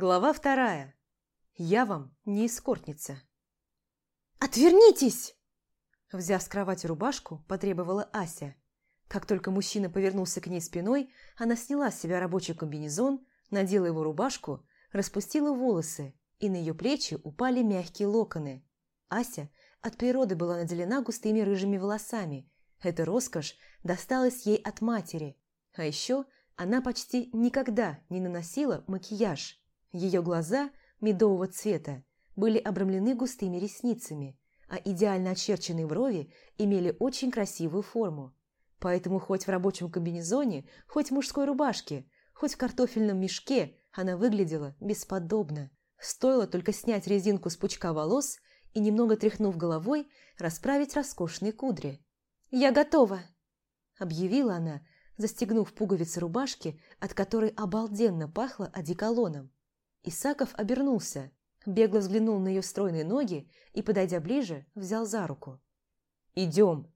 Глава вторая. Я вам не эскортница. «Отвернитесь!» Взяв с кровати рубашку, потребовала Ася. Как только мужчина повернулся к ней спиной, она сняла с себя рабочий комбинезон, надела его рубашку, распустила волосы, и на ее плечи упали мягкие локоны. Ася от природы была наделена густыми рыжими волосами. Эта роскошь досталась ей от матери. А еще она почти никогда не наносила макияж. Ее глаза медового цвета были обрамлены густыми ресницами, а идеально очерченные брови имели очень красивую форму. Поэтому хоть в рабочем комбинезоне, хоть в мужской рубашке, хоть в картофельном мешке она выглядела бесподобно. Стоило только снять резинку с пучка волос и, немного тряхнув головой, расправить роскошные кудри. «Я готова!» – объявила она, застегнув пуговицы рубашки, от которой обалденно пахло одеколоном. Исаков обернулся, бегло взглянул на ее стройные ноги и, подойдя ближе, взял за руку. «Идем!»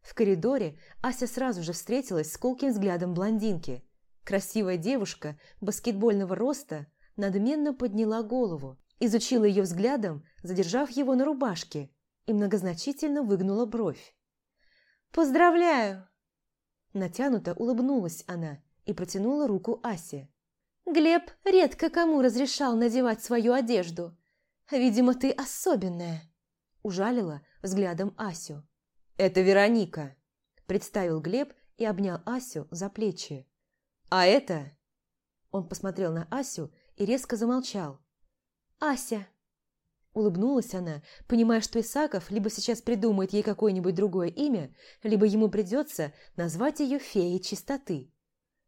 В коридоре Ася сразу же встретилась с колким взглядом блондинки. Красивая девушка баскетбольного роста надменно подняла голову, изучила ее взглядом, задержав его на рубашке, и многозначительно выгнула бровь. «Поздравляю!» Натянуто улыбнулась она и протянула руку Асе. «Глеб редко кому разрешал надевать свою одежду. Видимо, ты особенная!» Ужалила взглядом Асю. «Это Вероника», – представил Глеб и обнял Асю за плечи. «А это...» Он посмотрел на Асю и резко замолчал. «Ася!» Улыбнулась она, понимая, что Исаков либо сейчас придумает ей какое-нибудь другое имя, либо ему придется назвать ее феей чистоты.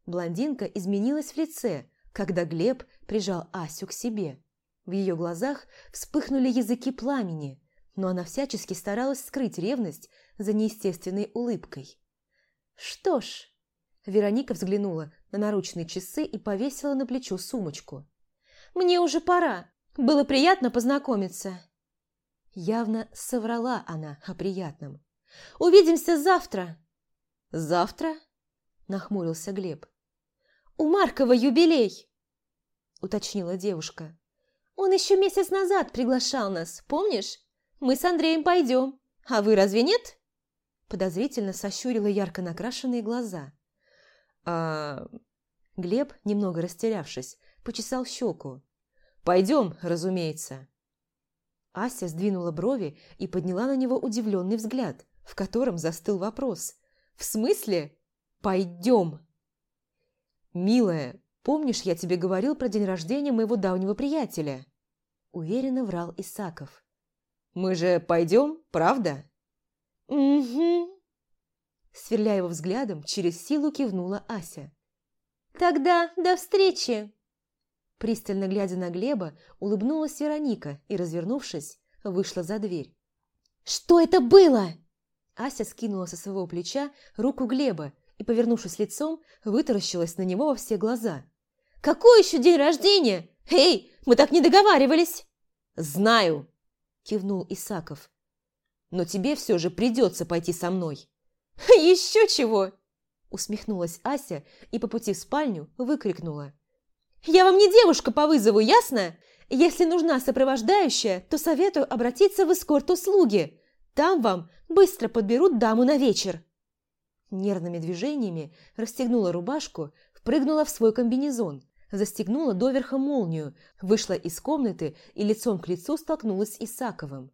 Блондинка изменилась в лице, когда Глеб прижал Асю к себе. В ее глазах вспыхнули языки пламени, но она всячески старалась скрыть ревность за неестественной улыбкой. «Что ж...» Вероника взглянула на наручные часы и повесила на плечо сумочку. «Мне уже пора. Было приятно познакомиться». Явно соврала она о приятном. «Увидимся завтра». «Завтра?» – нахмурился Глеб. «У Маркова юбилей», – уточнила девушка. «Он еще месяц назад приглашал нас, помнишь? Мы с Андреем пойдем. А вы разве нет?» Подозрительно сощурила ярко накрашенные глаза. «А...» Глеб, немного растерявшись, почесал щеку. «Пойдем, разумеется». Ася сдвинула брови и подняла на него удивленный взгляд, в котором застыл вопрос. «В смысле? Пойдем!» «Милая, помнишь, я тебе говорил про день рождения моего давнего приятеля?» Уверенно врал Исаков. «Мы же пойдем, правда?» «Угу», Сверляя его взглядом, через силу кивнула Ася. «Тогда до встречи!» Пристально глядя на Глеба, улыбнулась Вероника и, развернувшись, вышла за дверь. «Что это было?» Ася скинула со своего плеча руку Глеба и, повернувшись лицом, вытаращилась на него во все глаза. «Какой еще день рождения? Эй, мы так не договаривались!» «Знаю!» – кивнул Исаков. «Но тебе все же придется пойти со мной!» «Еще чего!» – усмехнулась Ася и по пути в спальню выкрикнула. «Я вам не девушка по вызову, ясно? Если нужна сопровождающая, то советую обратиться в эскорт-услуги. Там вам быстро подберут даму на вечер». Нервными движениями расстегнула рубашку, впрыгнула в свой комбинезон, застегнула доверха молнию, вышла из комнаты и лицом к лицу столкнулась с Исаковым.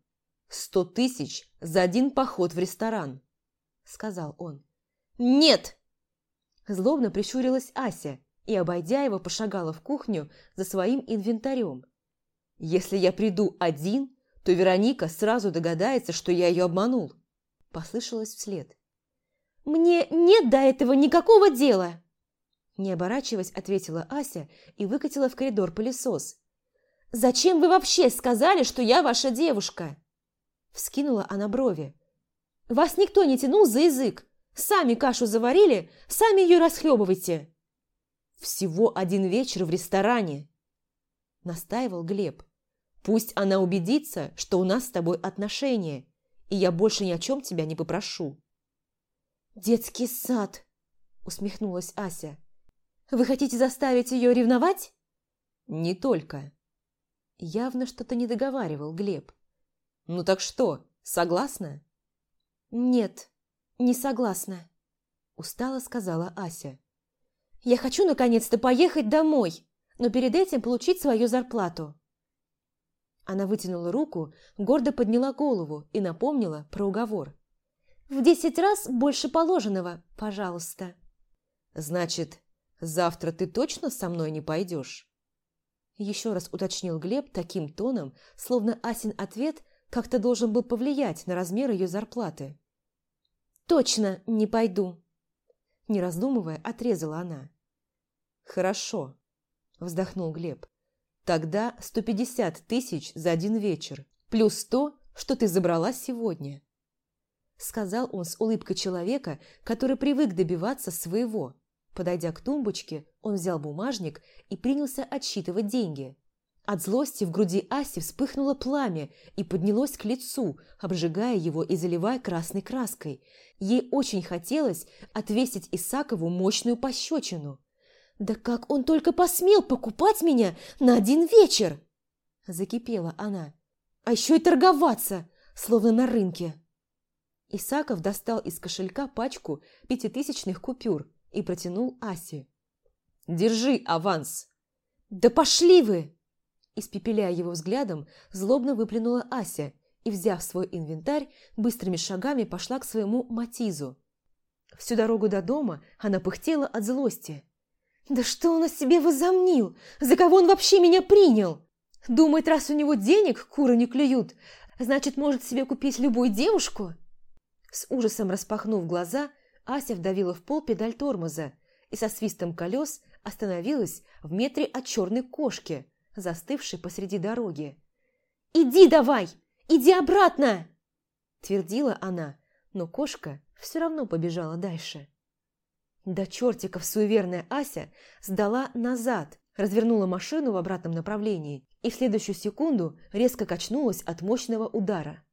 «Сто тысяч за один поход в ресторан!» – сказал он. «Нет!» Злобно прищурилась Ася и, обойдя его, пошагала в кухню за своим инвентарем. «Если я приду один, то Вероника сразу догадается, что я ее обманул», – послышалось вслед. «Мне нет до этого никакого дела!» Не оборачиваясь, ответила Ася и выкатила в коридор пылесос. «Зачем вы вообще сказали, что я ваша девушка?» Вскинула она брови. Вас никто не тянул за язык. Сами кашу заварили, сами ее расхлебывайте. Всего один вечер в ресторане, настаивал Глеб. Пусть она убедится, что у нас с тобой отношения, и я больше ни о чем тебя не попрошу. Детский сад, усмехнулась Ася. Вы хотите заставить ее ревновать? «Не только». Явно что-то не договаривал Глеб. «Ну так что, согласна?» «Нет, не согласна», – устало сказала Ася. «Я хочу наконец-то поехать домой, но перед этим получить свою зарплату». Она вытянула руку, гордо подняла голову и напомнила про уговор. «В десять раз больше положенного, пожалуйста». «Значит, завтра ты точно со мной не пойдешь?» Еще раз уточнил Глеб таким тоном, словно Асин ответ как-то должен был повлиять на размер ее зарплаты. «Точно не пойду!» Не раздумывая, отрезала она. «Хорошо», – вздохнул Глеб. «Тогда 150 тысяч за один вечер, плюс то, что ты забрала сегодня», – сказал он с улыбкой человека, который привык добиваться своего. Подойдя к тумбочке, он взял бумажник и принялся отсчитывать деньги. От злости в груди Аси вспыхнуло пламя и поднялось к лицу, обжигая его и заливая красной краской. Ей очень хотелось отвесить Исакову мощную пощечину. «Да как он только посмел покупать меня на один вечер!» Закипела она. «А еще и торговаться, словно на рынке!» Исаков достал из кошелька пачку пятитысячных купюр и протянул Асе. «Держи аванс!» «Да пошли вы!» Испепеляя его взглядом, злобно выплюнула Ася и, взяв свой инвентарь, быстрыми шагами пошла к своему Матизу. Всю дорогу до дома она пыхтела от злости. «Да что он о себе возомнил? За кого он вообще меня принял? Думает, раз у него денег куры не клюют, значит, может себе купить любую девушку?» С ужасом распахнув глаза, Ася вдавила в пол педаль тормоза и со свистом колес остановилась в метре от черной кошки, застывшей посреди дороги. «Иди давай! Иди обратно!» Твердила она, но кошка все равно побежала дальше. До чертиков суеверная Ася сдала назад, развернула машину в обратном направлении и в следующую секунду резко качнулась от мощного удара.